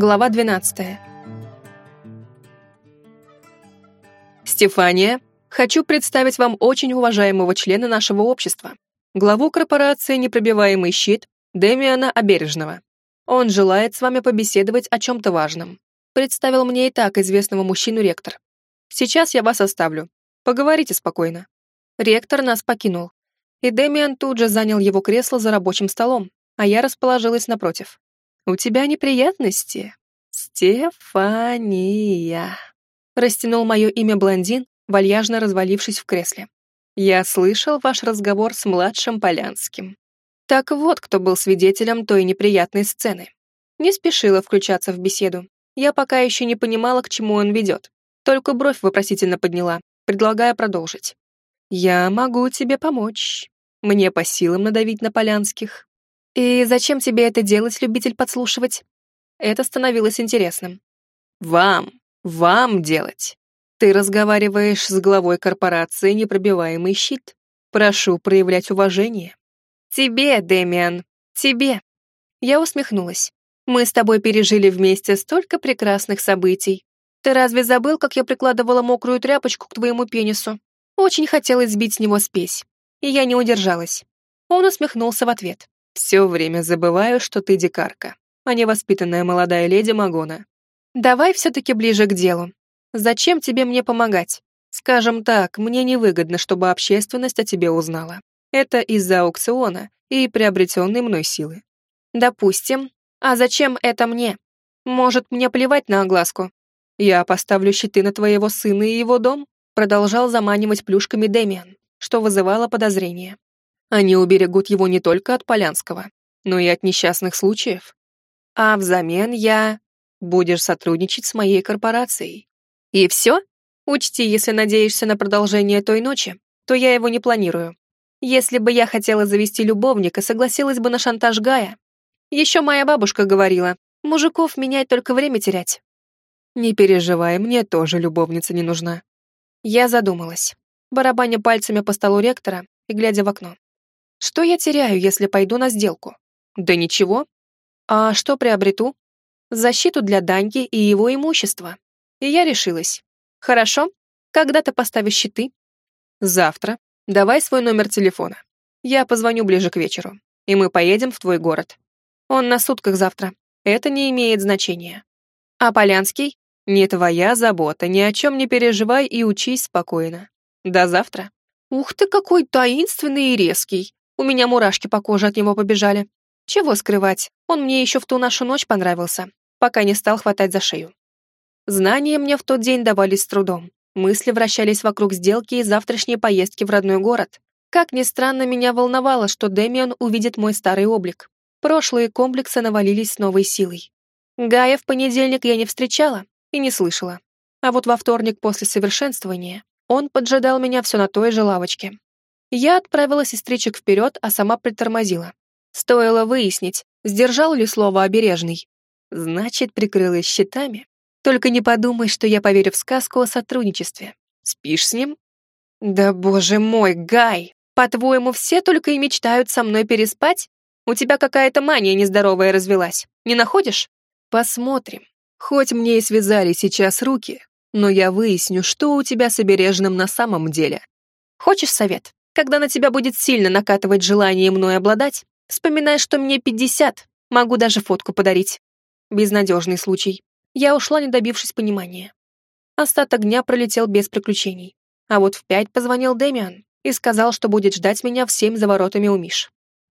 Глава 12. Стефания, хочу представить вам очень уважаемого члена нашего общества, главу корпорации «Непробиваемый щит» Демиана Обережного. Он желает с вами побеседовать о чем-то важном. Представил мне и так известного мужчину ректор. Сейчас я вас оставлю. Поговорите спокойно. Ректор нас покинул. И Демиан тут же занял его кресло за рабочим столом, а я расположилась напротив. «У тебя неприятности?» «Стефания», — растянул мое имя блондин, вальяжно развалившись в кресле. «Я слышал ваш разговор с младшим Полянским. Так вот, кто был свидетелем той неприятной сцены. Не спешила включаться в беседу. Я пока еще не понимала, к чему он ведет. Только бровь вопросительно подняла, предлагая продолжить. «Я могу тебе помочь. Мне по силам надавить на Полянских. «И зачем тебе это делать, любитель подслушивать?» Это становилось интересным. «Вам, вам делать. Ты разговариваешь с главой корпорации «Непробиваемый щит». Прошу проявлять уважение». «Тебе, Дэмиан, тебе». Я усмехнулась. «Мы с тобой пережили вместе столько прекрасных событий. Ты разве забыл, как я прикладывала мокрую тряпочку к твоему пенису? Очень хотелось сбить с него спесь, и я не удержалась». Он усмехнулся в ответ. Все время забываю, что ты дикарка, а не воспитанная молодая леди Магона. Давай все-таки ближе к делу. Зачем тебе мне помогать? Скажем так, мне невыгодно, чтобы общественность о тебе узнала. Это из-за аукциона и приобретенной мной силы. Допустим. А зачем это мне? Может, мне плевать на огласку? Я поставлю щиты на твоего сына и его дом? Продолжал заманивать плюшками Дэмиан, что вызывало подозрение. Они уберегут его не только от Полянского, но и от несчастных случаев. А взамен я... Будешь сотрудничать с моей корпорацией. И все? Учти, если надеешься на продолжение той ночи, то я его не планирую. Если бы я хотела завести любовника, согласилась бы на шантаж Гая. Еще моя бабушка говорила, мужиков менять только время терять. Не переживай, мне тоже любовница не нужна. Я задумалась, барабаня пальцами по столу ректора и глядя в окно. Что я теряю, если пойду на сделку? Да ничего. А что приобрету? Защиту для Даньки и его имущества. И я решилась. Хорошо, когда ты поставишь щиты? Завтра. Давай свой номер телефона. Я позвоню ближе к вечеру, и мы поедем в твой город. Он на сутках завтра. Это не имеет значения. А Полянский? Не твоя забота, ни о чем не переживай и учись спокойно. До завтра. Ух ты, какой таинственный и резкий. У меня мурашки по коже от него побежали. Чего скрывать, он мне еще в ту нашу ночь понравился, пока не стал хватать за шею. Знания мне в тот день давались с трудом. Мысли вращались вокруг сделки и завтрашней поездки в родной город. Как ни странно, меня волновало, что Дэмион увидит мой старый облик. Прошлые комплексы навалились с новой силой. Гая в понедельник я не встречала и не слышала. А вот во вторник после совершенствования он поджидал меня все на той же лавочке, я отправила сестричек вперед, а сама притормозила. Стоило выяснить, сдержал ли слово обережный. Значит, прикрылась щитами. Только не подумай, что я поверю в сказку о сотрудничестве. Спишь с ним? Да боже мой, Гай! По-твоему, все только и мечтают со мной переспать? У тебя какая-то мания нездоровая развелась. Не находишь? Посмотрим. Хоть мне и связали сейчас руки, но я выясню, что у тебя с обережным на самом деле. Хочешь совет? Когда на тебя будет сильно накатывать желание мной обладать, вспоминай, что мне 50, могу даже фотку подарить. Безнадежный случай. Я ушла, не добившись понимания. Остаток дня пролетел без приключений. А вот в пять позвонил Дэмиан и сказал, что будет ждать меня в семь за воротами у Миш.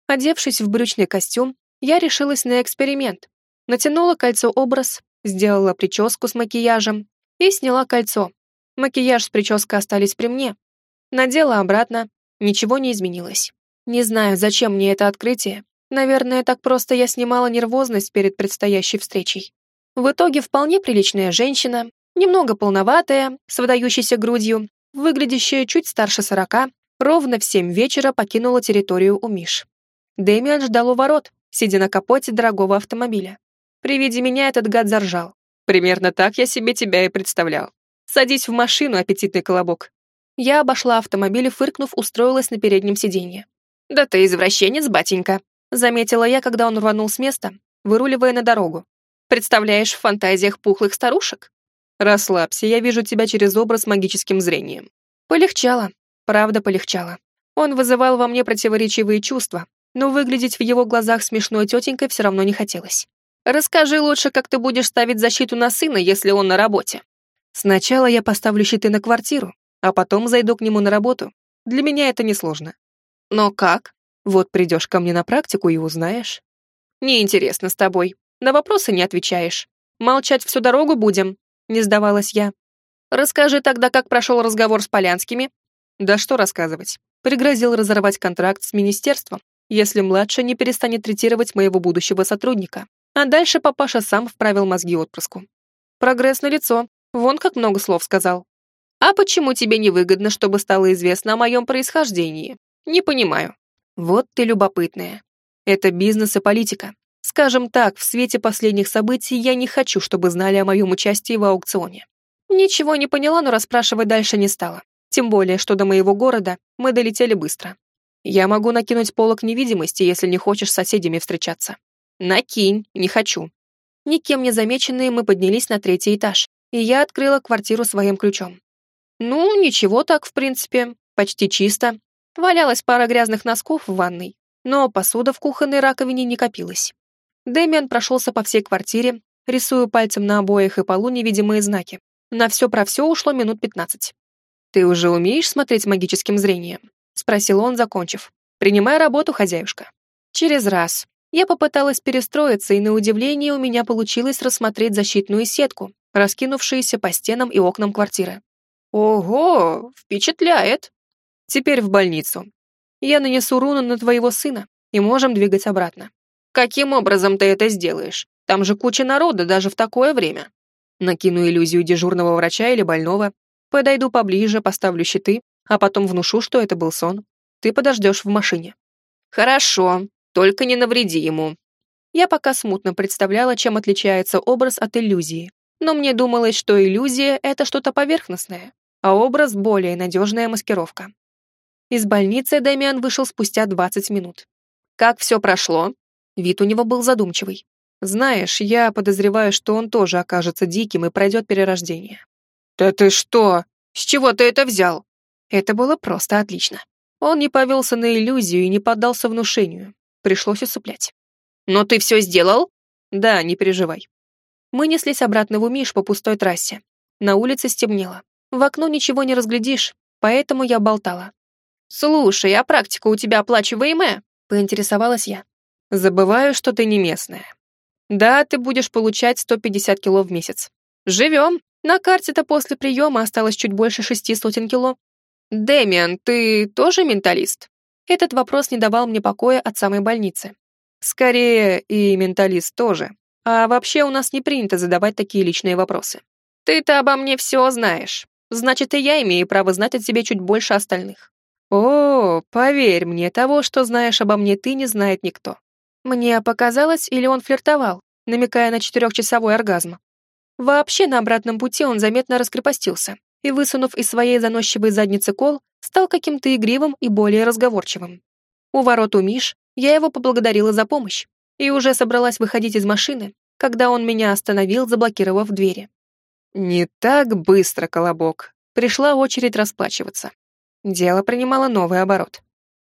Одевшись в брючный костюм, я решилась на эксперимент. Натянула кольцо-образ, сделала прическу с макияжем и сняла кольцо. Макияж с прической остались при мне. Надела обратно, Ничего не изменилось. Не знаю, зачем мне это открытие. Наверное, так просто я снимала нервозность перед предстоящей встречей. В итоге вполне приличная женщина, немного полноватая, с выдающейся грудью, выглядящая чуть старше сорока, ровно в семь вечера покинула территорию у Миш. Дэмиан ждал у ворот, сидя на капоте дорогого автомобиля. При виде меня этот гад заржал. Примерно так я себе тебя и представлял. Садись в машину, аппетитный колобок. Я обошла автомобиль и, фыркнув, устроилась на переднем сиденье. «Да ты извращенец, батенька», — заметила я, когда он рванул с места, выруливая на дорогу. Представляешь в фантазиях пухлых старушек? Расслабься, я вижу тебя через образ магическим зрением. Полегчало, правда полегчало. Он вызывал во мне противоречивые чувства, но выглядеть в его глазах смешной тетенькой все равно не хотелось. Расскажи лучше, как ты будешь ставить защиту на сына, если он на работе. Сначала я поставлю щиты на квартиру, а потом зайду к нему на работу. Для меня это несложно. Но как? Вот придешь ко мне на практику и узнаешь. Неинтересно с тобой. На вопросы не отвечаешь. Молчать всю дорогу будем, не сдавалась я. Расскажи тогда, как прошел разговор с Полянскими. Да что рассказывать. Пригрозил разорвать контракт с министерством, если младший не перестанет третировать моего будущего сотрудника. А дальше папаша сам вправил мозги отпрыску. Прогресс на лицо. Вон как много слов сказал. А почему тебе невыгодно, чтобы стало известно о моем происхождении? Не понимаю. Вот ты любопытная. Это бизнес и политика. Скажем так, в свете последних событий я не хочу, чтобы знали о моем участии в аукционе. Ничего не поняла, но расспрашивать дальше не стала. Тем более, что до моего города мы долетели быстро. Я могу накинуть полок невидимости, если не хочешь с соседями встречаться. «Накинь, не хочу». Никем не замеченные мы поднялись на третий этаж, и я открыла квартиру своим ключом. Ну, ничего так, в принципе, почти чисто. Валялась пара грязных носков в ванной, но посуда в кухонной раковине не копилась. Дэмиан прошелся по всей квартире, рисуя пальцем на обоях и полу невидимые знаки. На все про все ушло минут пятнадцать. «Ты уже умеешь смотреть магическим зрением?» — спросил он, закончив. «Принимай работу, хозяюшка». «Через раз», я попыталась перестроиться, и на удивление у меня получилось рассмотреть защитную сетку, раскинувшуюся по стенам и окнам квартиры. Ого, впечатляет. Теперь в больницу. Я нанесу руну на твоего сына, и можем двигать обратно. Каким образом ты это сделаешь? Там же куча народа даже в такое время. Накину иллюзию дежурного врача или больного, подойду поближе, поставлю щиты, а потом внушу, что это был сон. Ты подождешь в машине. Хорошо, только не навреди ему. Я пока смутно представляла, чем отличается образ от иллюзии, но мне думалось, что иллюзия — это что-то поверхностное, а образ — более надежная маскировка. Из больницы Дэмиан вышел спустя 20 минут. Как все прошло? Вид у него был задумчивый. Знаешь, я подозреваю, что он тоже окажется диким и пройдет перерождение. Да ты что? С чего ты это взял? Это было просто отлично. Он не повелся на иллюзию и не поддался внушению. Пришлось усыплять. «Но ты все сделал?» «Да, не переживай». Мы неслись обратно в Умиш по пустой трассе. На улице стемнело. В окно ничего не разглядишь, поэтому я болтала. «Слушай, а практика у тебя оплачиваемая?» — поинтересовалась я. «Забываю, что ты не местная. Да, ты будешь получать 150 кило в месяц. Живем. На карте-то после приема осталось чуть больше шести сотен кило. Дэмиан, ты тоже менталист?» Этот вопрос не давал мне покоя от самой больницы. Скорее, и менталист тоже. А вообще у нас не принято задавать такие личные вопросы. Ты-то обо мне все знаешь. Значит, и я имею право знать о тебе чуть больше остальных. О, поверь мне, того, что знаешь обо мне ты, не знает никто. Мне показалось, или он флиртовал, намекая на четырехчасовой оргазм. Вообще, на обратном пути он заметно раскрепостился и, высунув из своей заносчивой задницы кол, стал каким-то игривым и более разговорчивым. У ворот у Миш я его поблагодарила за помощь и уже собралась выходить из машины, когда он меня остановил, заблокировав двери. Не так быстро, Колобок. Пришла очередь расплачиваться. Дело принимало новый оборот.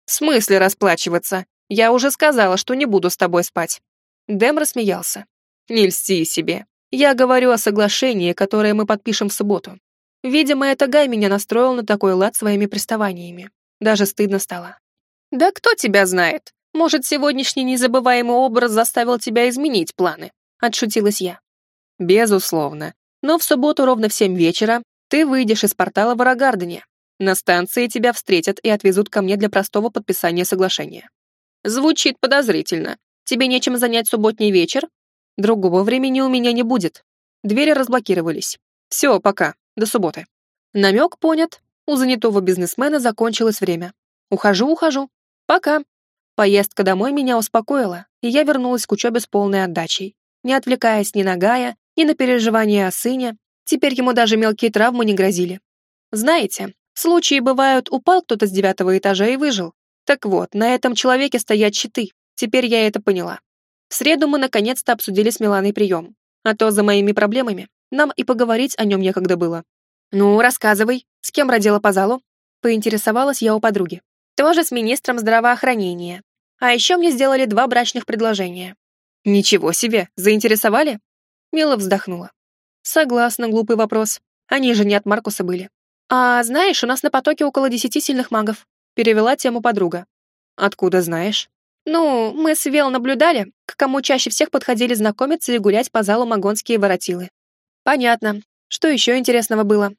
«В смысле расплачиваться? Я уже сказала, что не буду с тобой спать». Дэм рассмеялся. «Не льсти себе. Я говорю о соглашении, которое мы подпишем в субботу. Видимо, это Гай меня настроил на такой лад своими приставаниями. Даже стыдно стало. «Да кто тебя знает? Может, сегодняшний незабываемый образ заставил тебя изменить планы?» — отшутилась я. «Безусловно. Но в субботу ровно в семь вечера ты выйдешь из портала в Арагардене. На станции тебя встретят и отвезут ко мне для простого подписания соглашения». «Звучит подозрительно. Тебе нечем занять субботний вечер?» «Другого времени у меня не будет. Двери разблокировались. Все, пока». До субботы. Намек понят. У занятого бизнесмена закончилось время. Ухожу, ухожу. Пока. Поездка домой меня успокоила, и я вернулась к учебе с полной отдачей, не отвлекаясь ни на Гая, ни на переживания о сыне. Теперь ему даже мелкие травмы не грозили. Знаете, случаи бывают, упал кто-то с девятого этажа и выжил. Так вот, на этом человеке стоят щиты. Теперь я это поняла. В среду мы наконец-то обсудили с Миланой прием. А то за моими проблемами нам и поговорить о нем некогда было. Ну, рассказывай, с кем родила по залу? Поинтересовалась я у подруги. Тоже с министром здравоохранения. А еще мне сделали два брачных предложения. Ничего себе, заинтересовали? Мила вздохнула. Согласна, глупый вопрос. Они же не от Маркуса были. А знаешь, у нас на потоке около десяти сильных магов. Перевела тему подруга. Откуда знаешь? Ну, мы с Вел наблюдали, к кому чаще всех подходили знакомиться и гулять по залу магонские воротилы. Понятно. Что еще интересного было?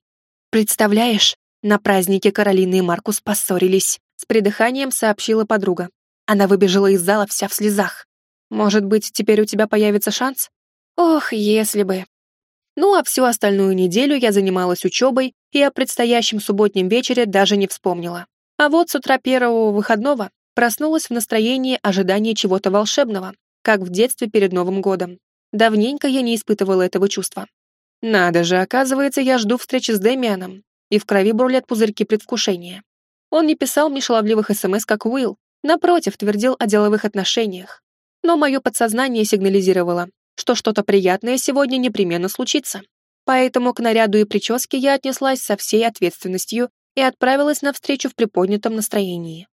Представляешь, на празднике Каролина и Маркус поссорились. С придыханием сообщила подруга. Она выбежала из зала вся в слезах. Может быть, теперь у тебя появится шанс? Ох, если бы. Ну, а всю остальную неделю я занималась учебой и о предстоящем субботнем вечере даже не вспомнила. А вот с утра первого выходного проснулась в настроении ожидания чего-то волшебного, как в детстве перед Новым годом. Давненько я не испытывала этого чувства. Надо же, оказывается, я жду встречи с Дэмианом, и в крови бурлят пузырьки предвкушения. Он не писал мне шаловливых СМС, как Уилл, напротив, твердил о деловых отношениях. Но мое подсознание сигнализировало, что что-то приятное сегодня непременно случится. Поэтому к наряду и прическе я отнеслась со всей ответственностью и отправилась навстречу в приподнятом настроении.